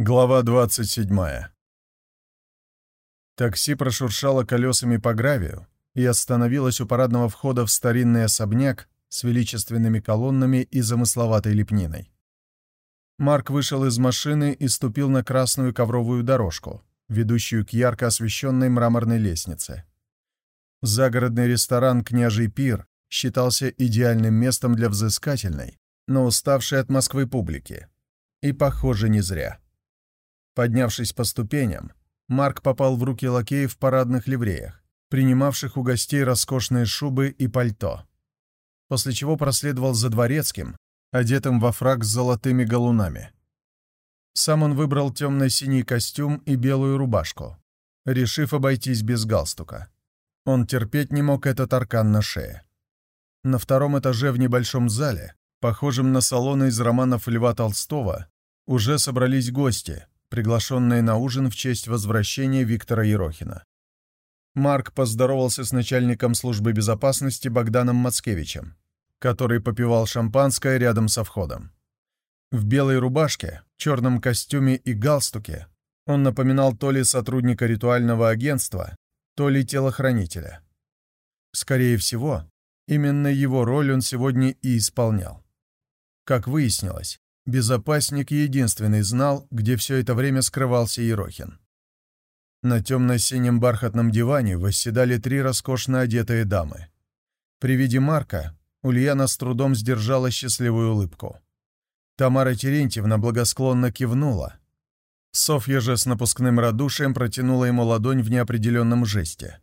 Глава 27. Такси прошуршало колесами по гравию и остановилось у парадного входа в старинный особняк с величественными колоннами и замысловатой лепниной. Марк вышел из машины и ступил на красную ковровую дорожку, ведущую к ярко освещенной мраморной лестнице. Загородный ресторан «Княжий пир» считался идеальным местом для взыскательной, но уставшей от Москвы публики. И, похоже, не зря. Поднявшись по ступеням, Марк попал в руки лакеев в парадных ливреях, принимавших у гостей роскошные шубы и пальто. После чего проследовал за дворецким, одетым во фраг с золотыми галунами. Сам он выбрал темно-синий костюм и белую рубашку, решив обойтись без галстука. Он терпеть не мог этот аркан на шее. На втором этаже в небольшом зале, похожем на салоны из романов Льва Толстого, уже собрались гости, приглашенные на ужин в честь возвращения Виктора Ерохина. Марк поздоровался с начальником службы безопасности Богданом Мацкевичем, который попивал шампанское рядом со входом. В белой рубашке, черном костюме и галстуке он напоминал то ли сотрудника ритуального агентства, то ли телохранителя. Скорее всего, именно его роль он сегодня и исполнял. Как выяснилось, Безопасник единственный знал, где все это время скрывался Ерохин. На темно-синем бархатном диване восседали три роскошно одетые дамы. При виде Марка Ульяна с трудом сдержала счастливую улыбку. Тамара Терентьевна благосклонно кивнула. Софья же с напускным радушием протянула ему ладонь в неопределенном жесте.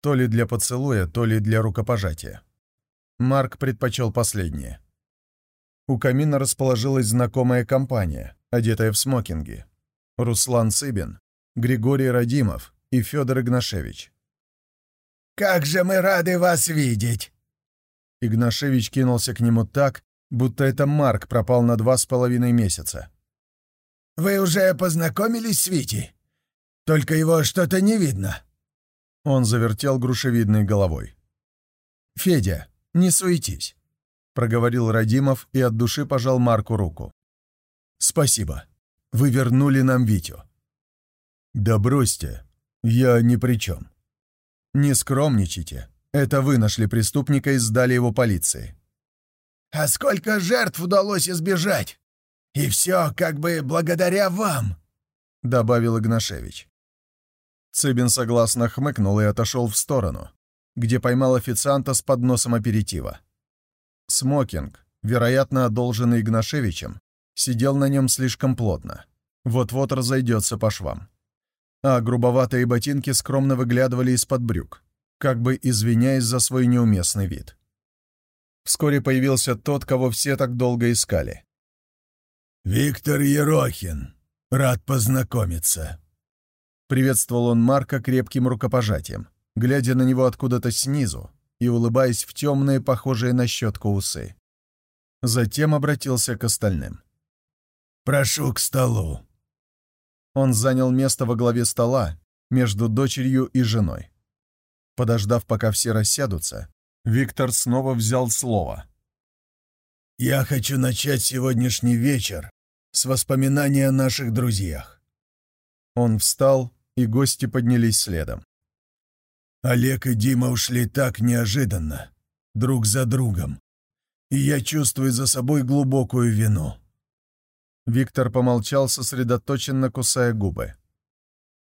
То ли для поцелуя, то ли для рукопожатия. Марк предпочел последнее. У камина расположилась знакомая компания, одетая в смокинги. Руслан Цыбин, Григорий Радимов и Федор Игнашевич. «Как же мы рады вас видеть!» Игнашевич кинулся к нему так, будто это Марк пропал на два с половиной месяца. «Вы уже познакомились с Витей? Только его что-то не видно». Он завертел грушевидной головой. «Федя, не суетись проговорил Радимов и от души пожал Марку руку. «Спасибо. Вы вернули нам Витю». «Да бросьте. Я ни при чем». «Не скромничайте. Это вы нашли преступника и сдали его полиции». «А сколько жертв удалось избежать? И все как бы благодаря вам», — добавил Игнашевич. Цыбин согласно хмыкнул и отошел в сторону, где поймал официанта с подносом аперитива. Смокинг, вероятно, одолженный Игнашевичем, сидел на нем слишком плотно. Вот-вот разойдется по швам. А грубоватые ботинки скромно выглядывали из-под брюк, как бы извиняясь за свой неуместный вид. Вскоре появился тот, кого все так долго искали. «Виктор Ерохин, рад познакомиться», — приветствовал он Марка крепким рукопожатием, глядя на него откуда-то снизу, и улыбаясь в темные, похожие на щетку усы. Затем обратился к остальным. «Прошу к столу». Он занял место во главе стола между дочерью и женой. Подождав, пока все рассядутся, Виктор снова взял слово. «Я хочу начать сегодняшний вечер с воспоминания о наших друзьях». Он встал, и гости поднялись следом. Олег и Дима ушли так неожиданно, друг за другом, и я чувствую за собой глубокую вину. Виктор помолчал, сосредоточенно кусая губы.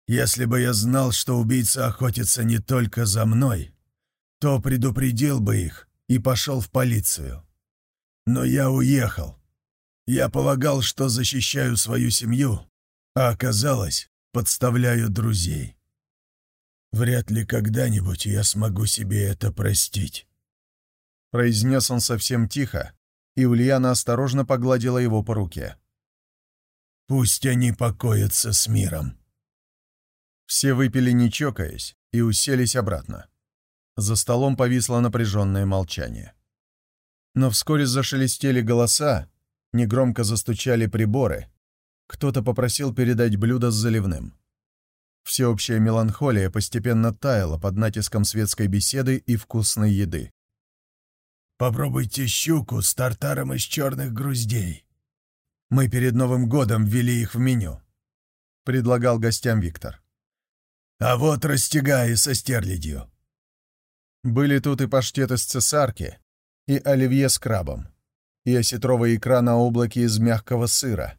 «Если бы я знал, что убийца охотится не только за мной, то предупредил бы их и пошел в полицию. Но я уехал. Я полагал, что защищаю свою семью, а оказалось, подставляю друзей. Вряд ли когда-нибудь я смогу себе это простить. Произнес он совсем тихо, и Ульяна осторожно погладила его по руке. «Пусть они покоятся с миром». Все выпили не чокаясь и уселись обратно. За столом повисло напряженное молчание. Но вскоре зашелестели голоса, негромко застучали приборы. Кто-то попросил передать блюдо с заливным. Всеобщая меланхолия постепенно таяла под натиском светской беседы и вкусной еды. «Попробуйте щуку с тартаром из черных груздей. Мы перед Новым годом ввели их в меню», предлагал гостям Виктор. «А вот растягай со стерлядью». Были тут и паштет из цесарки, и оливье с крабом, и осетровая икра на облаке из мягкого сыра,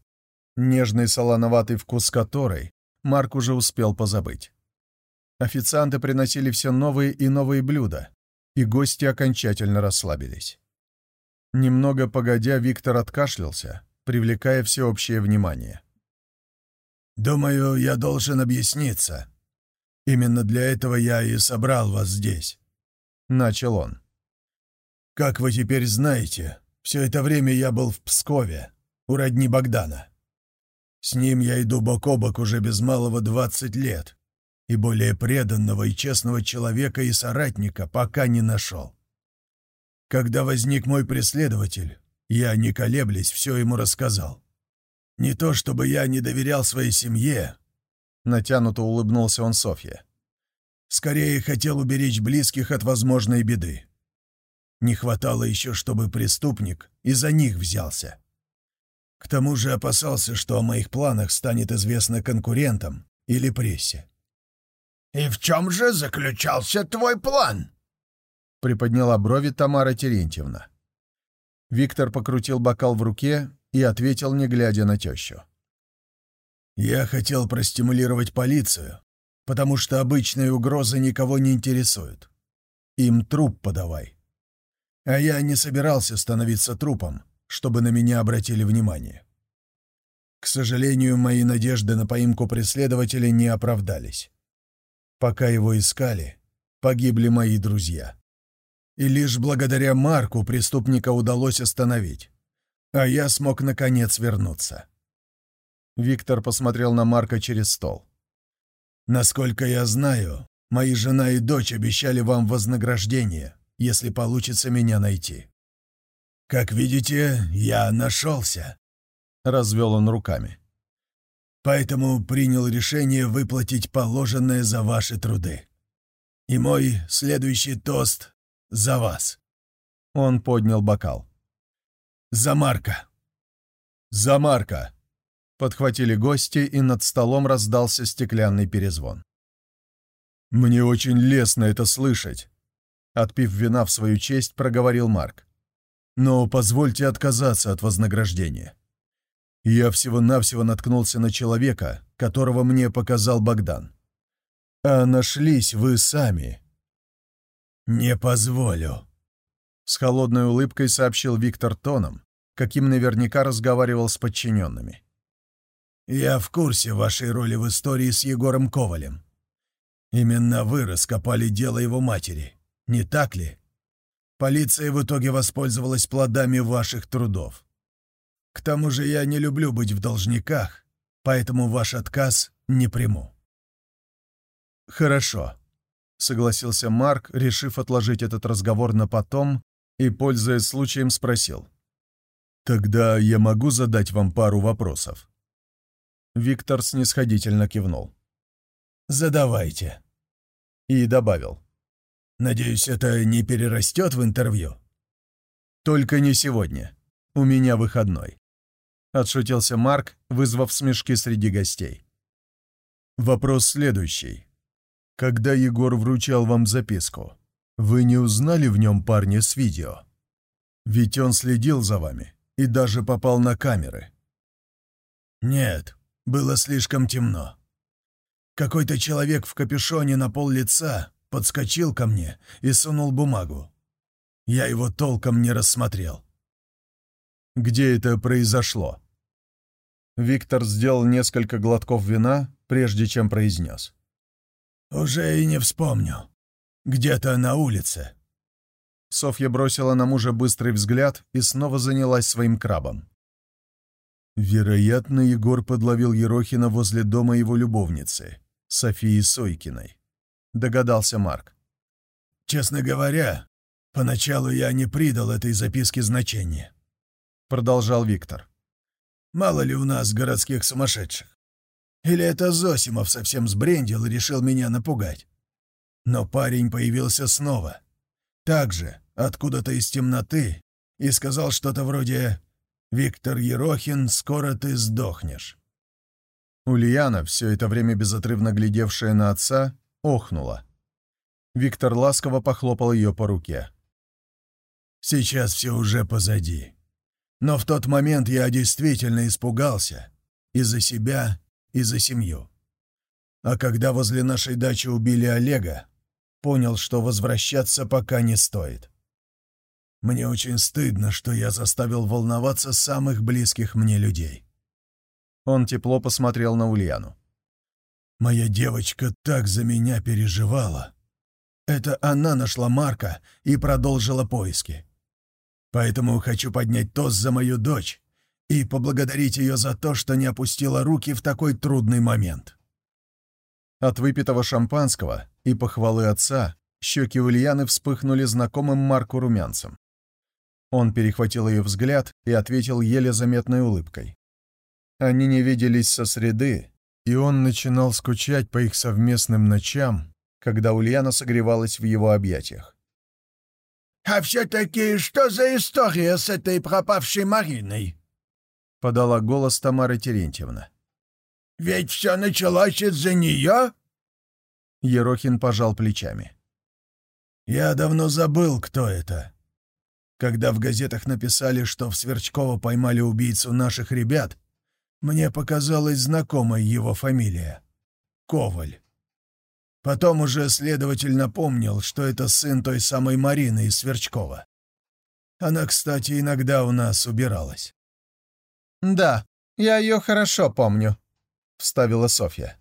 нежный солоноватый вкус которой Марк уже успел позабыть. Официанты приносили все новые и новые блюда, и гости окончательно расслабились. Немного погодя, Виктор откашлялся, привлекая всеобщее внимание. «Думаю, я должен объясниться. Именно для этого я и собрал вас здесь», — начал он. «Как вы теперь знаете, все это время я был в Пскове, у родни Богдана. С ним я иду бок о бок уже без малого двадцать лет, и более преданного и честного человека и соратника пока не нашел. Когда возник мой преследователь, я, не колеблясь, все ему рассказал. Не то чтобы я не доверял своей семье. Натянуто улыбнулся он Софье. Скорее хотел уберечь близких от возможной беды. Не хватало еще, чтобы преступник из-за них взялся. К тому же опасался, что о моих планах станет известно конкурентам или прессе. «И в чем же заключался твой план?» — приподняла брови Тамара Терентьевна. Виктор покрутил бокал в руке и ответил, не глядя на тещу. «Я хотел простимулировать полицию, потому что обычные угрозы никого не интересуют. Им труп подавай. А я не собирался становиться трупом, чтобы на меня обратили внимание. К сожалению, мои надежды на поимку преследователя не оправдались. Пока его искали, погибли мои друзья. И лишь благодаря Марку преступника удалось остановить. А я смог, наконец, вернуться. Виктор посмотрел на Марка через стол. «Насколько я знаю, мои жена и дочь обещали вам вознаграждение, если получится меня найти. Как видите, я нашелся», — развел он руками. «Поэтому принял решение выплатить положенное за ваши труды. И мой следующий тост за вас». Он поднял бокал. «За Марка!» «За Марка!» Подхватили гости, и над столом раздался стеклянный перезвон. «Мне очень лестно это слышать», — отпив вина в свою честь, проговорил Марк. «Но позвольте отказаться от вознаграждения. Я всего-навсего наткнулся на человека, которого мне показал Богдан. А нашлись вы сами, «Не позволю», — с холодной улыбкой сообщил Виктор тоном, каким наверняка разговаривал с подчиненными. «Я в курсе вашей роли в истории с Егором Ковалем. Именно вы раскопали дело его матери, не так ли? Полиция в итоге воспользовалась плодами ваших трудов. К тому же я не люблю быть в должниках, поэтому ваш отказ не приму». «Хорошо», — согласился Марк, решив отложить этот разговор на потом, и, пользуясь случаем, спросил. «Тогда я могу задать вам пару вопросов?» Виктор снисходительно кивнул. «Задавайте». И добавил. «Надеюсь, это не перерастет в интервью?» «Только не сегодня. У меня выходной», — отшутился Марк, вызвав смешки среди гостей. «Вопрос следующий. Когда Егор вручал вам записку, вы не узнали в нем парня с видео? Ведь он следил за вами и даже попал на камеры. Нет, было слишком темно. Какой-то человек в капюшоне на пол лица подскочил ко мне и сунул бумагу. Я его толком не рассмотрел. Где это произошло? Виктор сделал несколько глотков вина, прежде чем произнес. «Уже и не вспомню. Где-то на улице». Софья бросила на мужа быстрый взгляд и снова занялась своим крабом. Вероятно, Егор подловил Ерохина возле дома его любовницы, Софии Сойкиной. Догадался Марк. «Честно говоря, поначалу я не придал этой записке значения», — продолжал Виктор. «Мало ли у нас городских сумасшедших. Или это Зосимов совсем сбрендил и решил меня напугать? Но парень появился снова. Также, откуда-то из темноты, и сказал что-то вроде «Виктор Ерохин, скоро ты сдохнешь». Ульяна, все это время безотрывно глядевшая на отца, охнула. Виктор ласково похлопал ее по руке. «Сейчас все уже позади. Но в тот момент я действительно испугался. И за себя, и за семью. А когда возле нашей дачи убили Олега, понял, что возвращаться пока не стоит. Мне очень стыдно, что я заставил волноваться самых близких мне людей. Он тепло посмотрел на Ульяну. Моя девочка так за меня переживала. Это она нашла Марка и продолжила поиски. Поэтому хочу поднять тост за мою дочь и поблагодарить ее за то, что не опустила руки в такой трудный момент. От выпитого шампанского и похвалы отца щеки Ульяны вспыхнули знакомым Марку румянцем. Он перехватил ее взгляд и ответил еле заметной улыбкой. Они не виделись со среды, и он начинал скучать по их совместным ночам, когда Ульяна согревалась в его объятиях. «А все-таки что за история с этой пропавшей Мариной?» — подала голос Тамара Терентьевна. «Ведь все началось из-за нее?» Ерохин пожал плечами. «Я давно забыл, кто это. Когда в газетах написали, что в Сверчково поймали убийцу наших ребят, мне показалась знакомая его фамилия — Коваль. Потом уже следователь напомнил, что это сын той самой Марины из Сверчкова. Она, кстати, иногда у нас убиралась. «Да, я ее хорошо помню», — вставила Софья.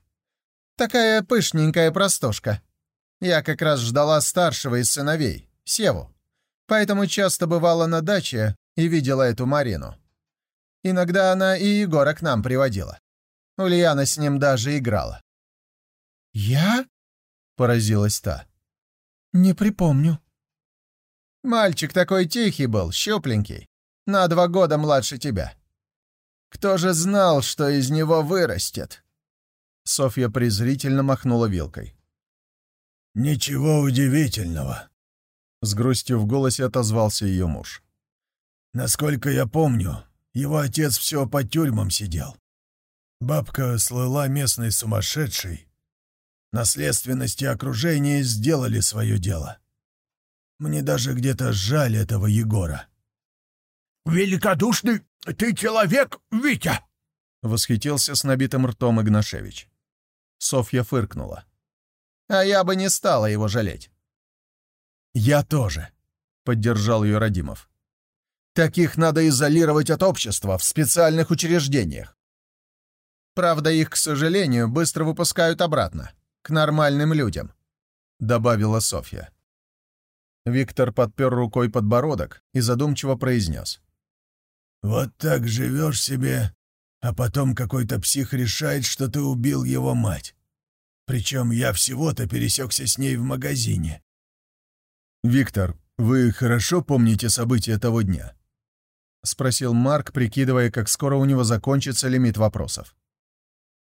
«Такая пышненькая простушка. Я как раз ждала старшего из сыновей, Севу, поэтому часто бывала на даче и видела эту Марину. Иногда она и Егора к нам приводила. Ульяна с ним даже играла». «Я?» — поразилась та. «Не припомню». «Мальчик такой тихий был, щупленький, на два года младше тебя. Кто же знал, что из него вырастет?» Софья презрительно махнула вилкой. «Ничего удивительного», — с грустью в голосе отозвался ее муж. «Насколько я помню, его отец все по тюрьмам сидел. Бабка слыла местной сумасшедшей. Наследственность и окружение сделали свое дело. Мне даже где-то жаль этого Егора». «Великодушный ты человек, Витя!» — восхитился с набитым ртом Игнашевич. Софья фыркнула. «А я бы не стала его жалеть». «Я тоже», — поддержал ее Радимов. Таких надо изолировать от общества в специальных учреждениях. Правда, их, к сожалению, быстро выпускают обратно, к нормальным людям», — добавила Софья. Виктор подпер рукой подбородок и задумчиво произнес. «Вот так живешь себе, а потом какой-то псих решает, что ты убил его мать. Причем я всего-то пересекся с ней в магазине». «Виктор, вы хорошо помните события того дня?» — спросил Марк, прикидывая, как скоро у него закончится лимит вопросов.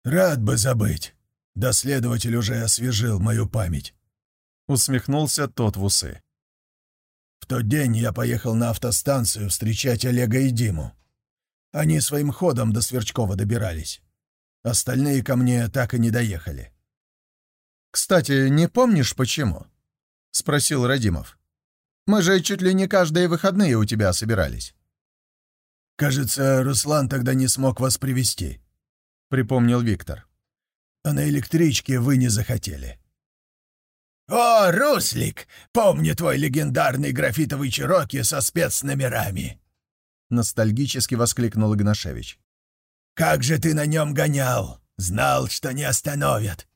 «Рад бы забыть. Да следователь уже освежил мою память». Усмехнулся тот в усы. «В тот день я поехал на автостанцию встречать Олега и Диму. Они своим ходом до Сверчкова добирались. Остальные ко мне так и не доехали». «Кстати, не помнишь, почему?» — спросил Радимов. «Мы же чуть ли не каждые выходные у тебя собирались». «Кажется, Руслан тогда не смог вас привести, припомнил Виктор. «А на электричке вы не захотели». «О, Руслик! Помню твой легендарный графитовый Чироки со спецномерами!» Ностальгически воскликнул Игнашевич. «Как же ты на нем гонял! Знал, что не остановят!»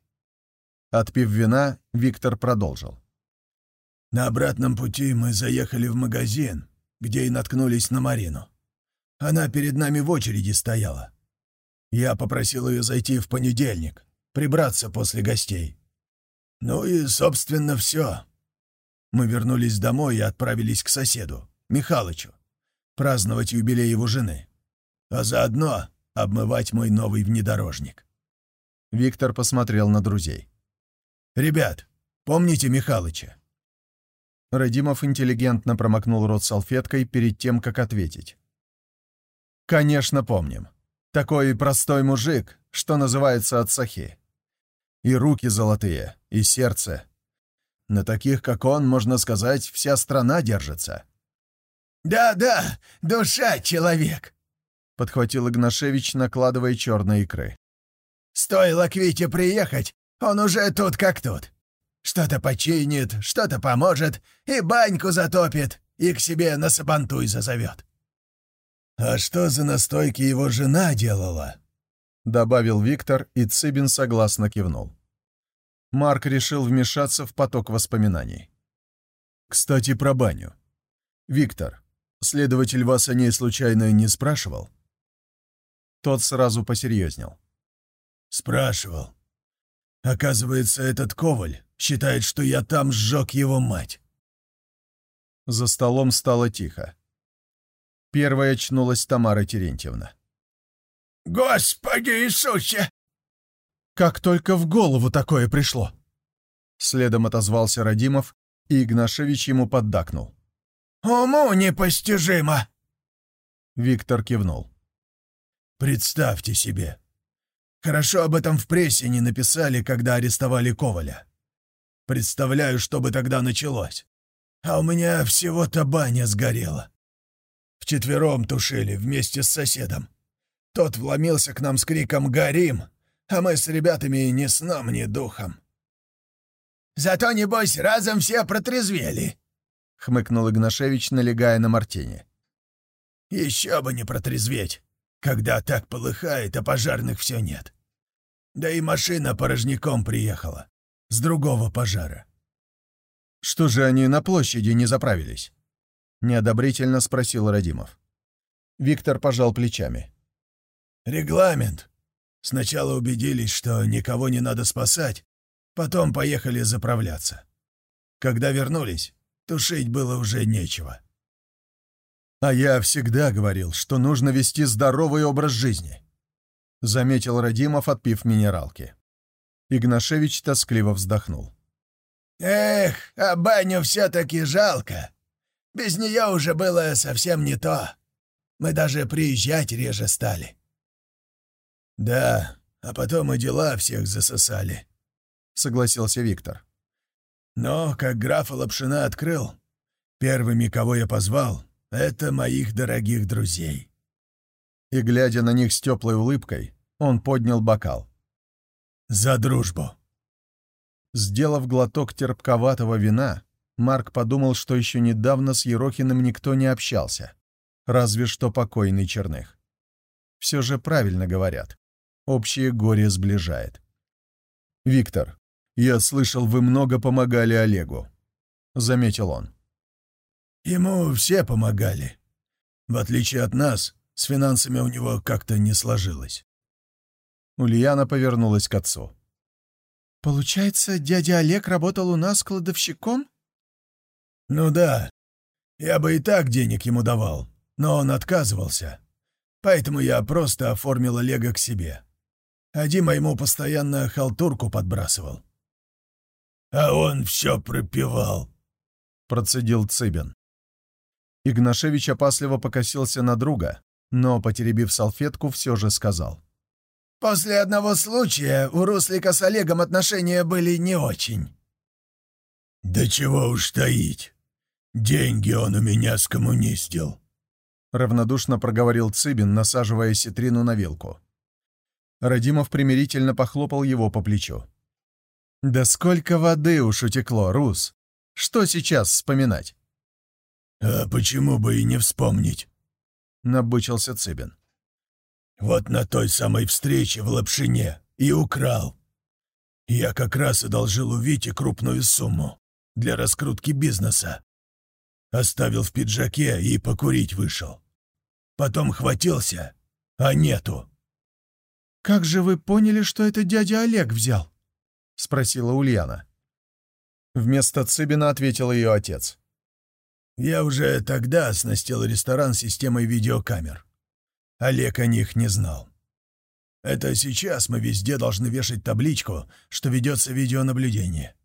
Отпив вина, Виктор продолжил. «На обратном пути мы заехали в магазин, где и наткнулись на Марину. Она перед нами в очереди стояла. Я попросил ее зайти в понедельник, прибраться после гостей. Ну и, собственно, все. Мы вернулись домой и отправились к соседу, Михалычу, праздновать юбилей его жены, а заодно обмывать мой новый внедорожник. Виктор посмотрел на друзей. «Ребят, помните Михалыча?» Радимов интеллигентно промокнул рот салфеткой перед тем, как ответить. «Конечно, помним. Такой простой мужик, что называется отцахи. И руки золотые, и сердце. На таких, как он, можно сказать, вся страна держится. «Да-да, душа человек», — подхватил Игнашевич, накладывая черные икры. «Стоило к Вите приехать, он уже тут как тут. Что-то починит, что-то поможет, и баньку затопит, и к себе на сабантуй зазовет». «А что за настойки его жена делала?» — добавил Виктор, и Цыбин согласно кивнул. Марк решил вмешаться в поток воспоминаний. «Кстати, про баню. Виктор, следователь вас о ней случайно не спрашивал?» Тот сразу посерьезнел. «Спрашивал. Оказывается, этот Коваль считает, что я там сжег его мать». За столом стало тихо. Первая очнулась Тамара Терентьевна. «Господи Иисусе!» Как только в голову такое пришло!» Следом отозвался Радимов, и Игнашевич ему поддакнул. «Уму непостижимо!» Виктор кивнул. «Представьте себе. Хорошо об этом в прессе не написали, когда арестовали Коваля. Представляю, что бы тогда началось. А у меня всего-то баня сгорела. Вчетвером тушили вместе с соседом. Тот вломился к нам с криком «Горим!» а мы с ребятами ни сном, ни духом. «Зато, небось, разом все протрезвели», — хмыкнул Игнашевич, налегая на Мартине. «Еще бы не протрезветь, когда так полыхает, а пожарных все нет. Да и машина порожняком приехала, с другого пожара». «Что же они на площади не заправились?» — неодобрительно спросил Радимов. Виктор пожал плечами. «Регламент. Сначала убедились, что никого не надо спасать, потом поехали заправляться. Когда вернулись, тушить было уже нечего. «А я всегда говорил, что нужно вести здоровый образ жизни», — заметил Радимов, отпив минералки. Игнашевич тоскливо вздохнул. «Эх, а баню все-таки жалко. Без нее уже было совсем не то. Мы даже приезжать реже стали. «Да, а потом и дела всех засосали», — согласился Виктор. «Но, как графа Лапшина открыл, первыми, кого я позвал, это моих дорогих друзей». И, глядя на них с теплой улыбкой, он поднял бокал. «За дружбу!» Сделав глоток терпковатого вина, Марк подумал, что еще недавно с Ерохиным никто не общался, разве что покойный Черных. Все же правильно говорят. Общее горе сближает. «Виктор, я слышал, вы много помогали Олегу», — заметил он. «Ему все помогали. В отличие от нас, с финансами у него как-то не сложилось». Ульяна повернулась к отцу. «Получается, дядя Олег работал у нас кладовщиком?» «Ну да. Я бы и так денег ему давал, но он отказывался. Поэтому я просто оформил Олега к себе а Дима ему постоянно халтурку подбрасывал. «А он все пропивал», — процедил Цыбин. Игнашевич опасливо покосился на друга, но, потеребив салфетку, все же сказал. «После одного случая у Руслика с Олегом отношения были не очень». «Да чего уж таить. Деньги он у меня скоммунистил», — равнодушно проговорил Цыбин, насаживая ситрину на вилку. Радимов примирительно похлопал его по плечу. «Да сколько воды уж утекло, Рус! Что сейчас вспоминать?» «А почему бы и не вспомнить?» — набычился Цыбин. «Вот на той самой встрече в Лапшине и украл. Я как раз одолжил у Вити крупную сумму для раскрутки бизнеса. Оставил в пиджаке и покурить вышел. Потом хватился, а нету. «Как же вы поняли, что это дядя Олег взял?» — спросила Ульяна. Вместо Цыбина ответил ее отец. «Я уже тогда оснастил ресторан системой видеокамер. Олег о них не знал. Это сейчас мы везде должны вешать табличку, что ведется видеонаблюдение.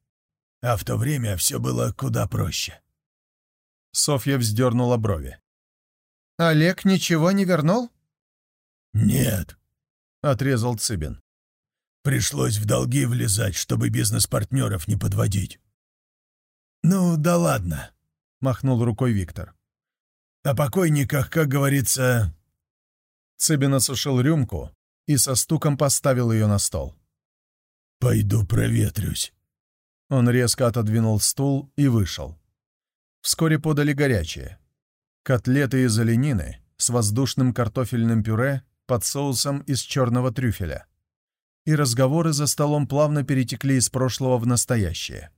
А в то время все было куда проще». Софья вздернула брови. «Олег ничего не вернул?» «Нет. отрезал Цыбин. Пришлось в долги влезать, чтобы бизнес-партнеров не подводить. «Ну, да ладно», — махнул рукой Виктор. «О покойниках, как говорится...» Цыбин осушил рюмку и со стуком поставил ее на стол. «Пойду проветрюсь». Он резко отодвинул стул и вышел. Вскоре подали горячее. Котлеты из оленины с воздушным картофельным пюре под соусом из черного трюфеля. И разговоры за столом плавно перетекли из прошлого в настоящее.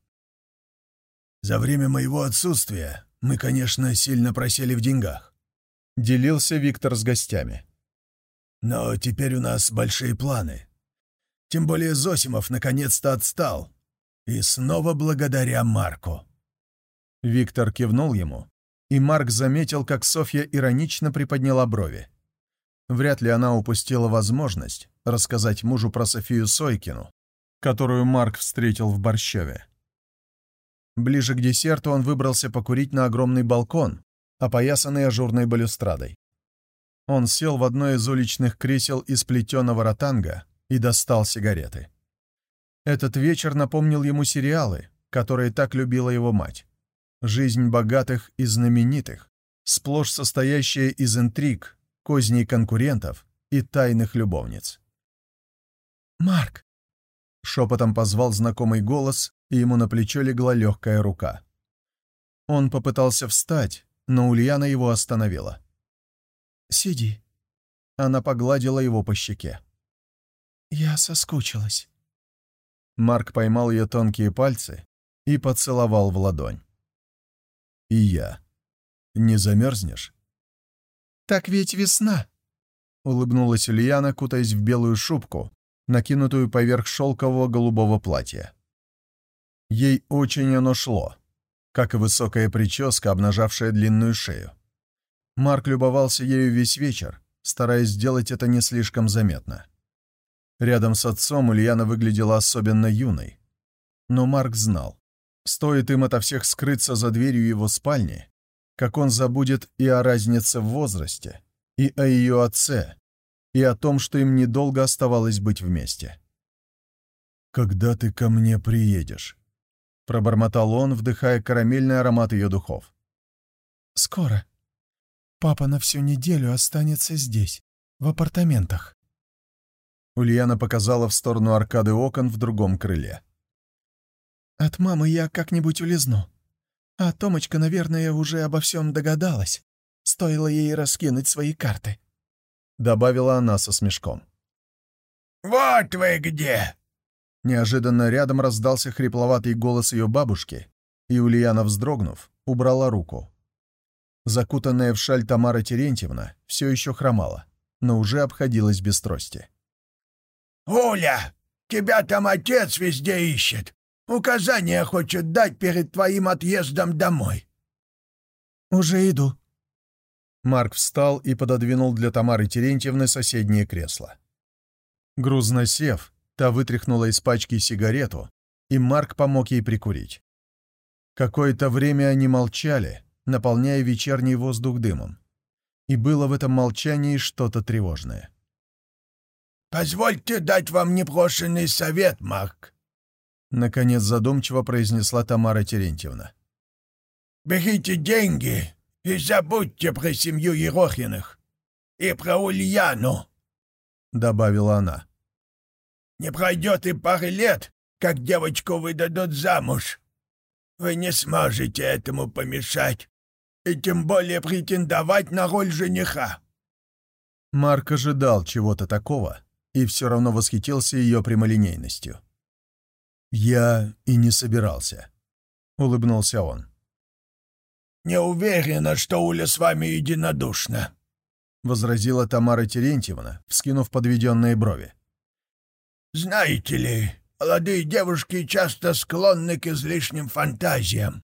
«За время моего отсутствия мы, конечно, сильно просели в деньгах», — делился Виктор с гостями. «Но теперь у нас большие планы. Тем более Зосимов наконец-то отстал. И снова благодаря Марку». Виктор кивнул ему, и Марк заметил, как Софья иронично приподняла брови. Вряд ли она упустила возможность рассказать мужу про Софию Сойкину, которую Марк встретил в Борщеве. Ближе к десерту он выбрался покурить на огромный балкон, опоясанный ажурной балюстрадой. Он сел в одно из уличных кресел из плетеного ротанга и достал сигареты. Этот вечер напомнил ему сериалы, которые так любила его мать. Жизнь богатых и знаменитых, сплошь состоящая из интриг, козней конкурентов и тайных любовниц. «Марк!» — шепотом позвал знакомый голос, и ему на плечо легла легкая рука. Он попытался встать, но Ульяна его остановила. «Сиди». Она погладила его по щеке. «Я соскучилась». Марк поймал ее тонкие пальцы и поцеловал в ладонь. «И я. Не замерзнешь?» «Так ведь весна!» — улыбнулась Ульяна, кутаясь в белую шубку, накинутую поверх шелкового голубого платья. Ей очень оно шло, как и высокая прическа, обнажавшая длинную шею. Марк любовался ею весь вечер, стараясь сделать это не слишком заметно. Рядом с отцом Ульяна выглядела особенно юной. Но Марк знал, стоит им ото всех скрыться за дверью его спальни, как он забудет и о разнице в возрасте, и о ее отце, и о том, что им недолго оставалось быть вместе. «Когда ты ко мне приедешь?» — пробормотал он, вдыхая карамельный аромат ее духов. «Скоро. Папа на всю неделю останется здесь, в апартаментах». Ульяна показала в сторону аркады окон в другом крыле. «От мамы я как-нибудь улизну. А Томочка, наверное, уже обо всем догадалась. Стоило ей раскинуть свои карты», — добавила она со смешком. «Вот вы где!» Неожиданно рядом раздался хрипловатый голос ее бабушки, и Ульяна, вздрогнув, убрала руку. Закутанная в шаль Тамара Терентьевна все еще хромала, но уже обходилась без трости. «Уля, тебя там отец везде ищет. Указания хочет дать перед твоим отъездом домой». «Уже иду». Марк встал и пододвинул для Тамары Терентьевны соседнее кресло. Грузно сев, та вытряхнула из пачки сигарету, и Марк помог ей прикурить. Какое-то время они молчали, наполняя вечерний воздух дымом. И было в этом молчании что-то тревожное. «Позвольте дать вам непрошенный совет, Марк», — наконец задумчиво произнесла Тамара Терентьевна. «Берите деньги и забудьте про семью Ерохиных. И про Ульяну», — добавила она. «Не пройдет и пары лет, как девочку выдадут замуж. Вы не сможете этому помешать, и тем более претендовать на роль жениха». Марк ожидал чего-то такого и все равно восхитился ее прямолинейностью. «Я и не собирался», — улыбнулся он. «Не уверена, что Уля с вами единодушна», — возразила Тамара Терентьевна, вскинув подведенные брови. «Знаете ли, молодые девушки часто склонны к излишним фантазиям.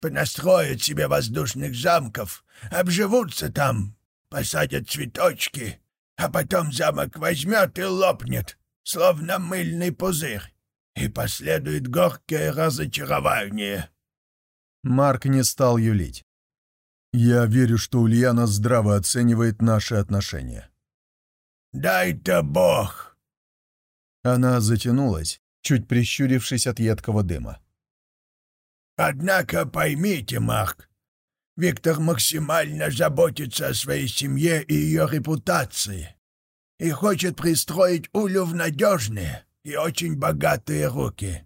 Понастроят себе воздушных замков, обживутся там, посадят цветочки, а потом замок возьмет и лопнет, словно мыльный пузырь, и последует горькое разочарование». Марк не стал юлить. «Я верю, что Ульяна здраво оценивает наши отношения». дай-то бог!» Она затянулась, чуть прищурившись от едкого дыма. «Однако поймите, Марк, Виктор максимально заботится о своей семье и ее репутации и хочет пристроить Улю в надежные и очень богатые руки.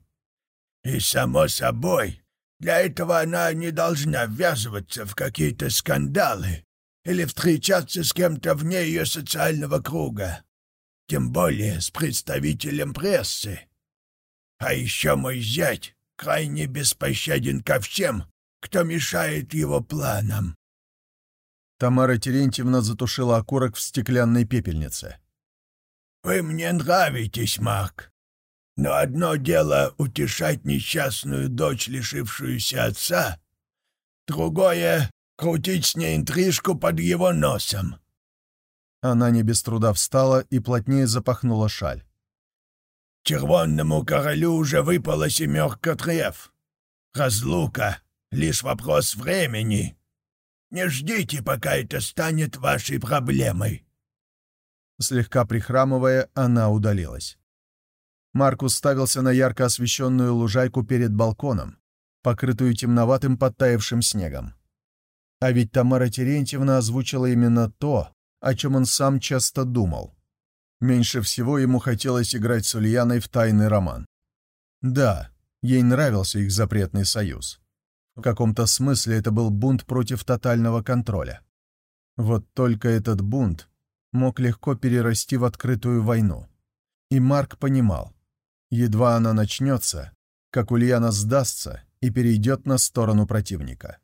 И, само собой, для этого она не должна ввязываться в какие-то скандалы или встречаться с кем-то вне ее социального круга, тем более с представителем прессы. А еще мой зять крайне беспощаден ко всем, кто мешает его планам. Тамара Терентьевна затушила окурок в стеклянной пепельнице. «Вы мне нравитесь, Марк. Но одно дело утешать несчастную дочь, лишившуюся отца, другое — крутить с ней интрижку под его носом». Она не без труда встала и плотнее запахнула шаль. «Червонному королю уже выпала семерка треф. Разлука — лишь вопрос времени. Не ждите, пока это станет вашей проблемой». Слегка прихрамывая, она удалилась. Маркус ставился на ярко освещенную лужайку перед балконом, покрытую темноватым подтаявшим снегом. А ведь Тамара Терентьевна озвучила именно то, о чем он сам часто думал. Меньше всего ему хотелось играть с Ульяной в тайный роман. Да, ей нравился их запретный союз. В каком-то смысле это был бунт против тотального контроля. Вот только этот бунт мог легко перерасти в открытую войну. И Марк понимал, Едва она начнется, как Ульяна сдастся и перейдет на сторону противника.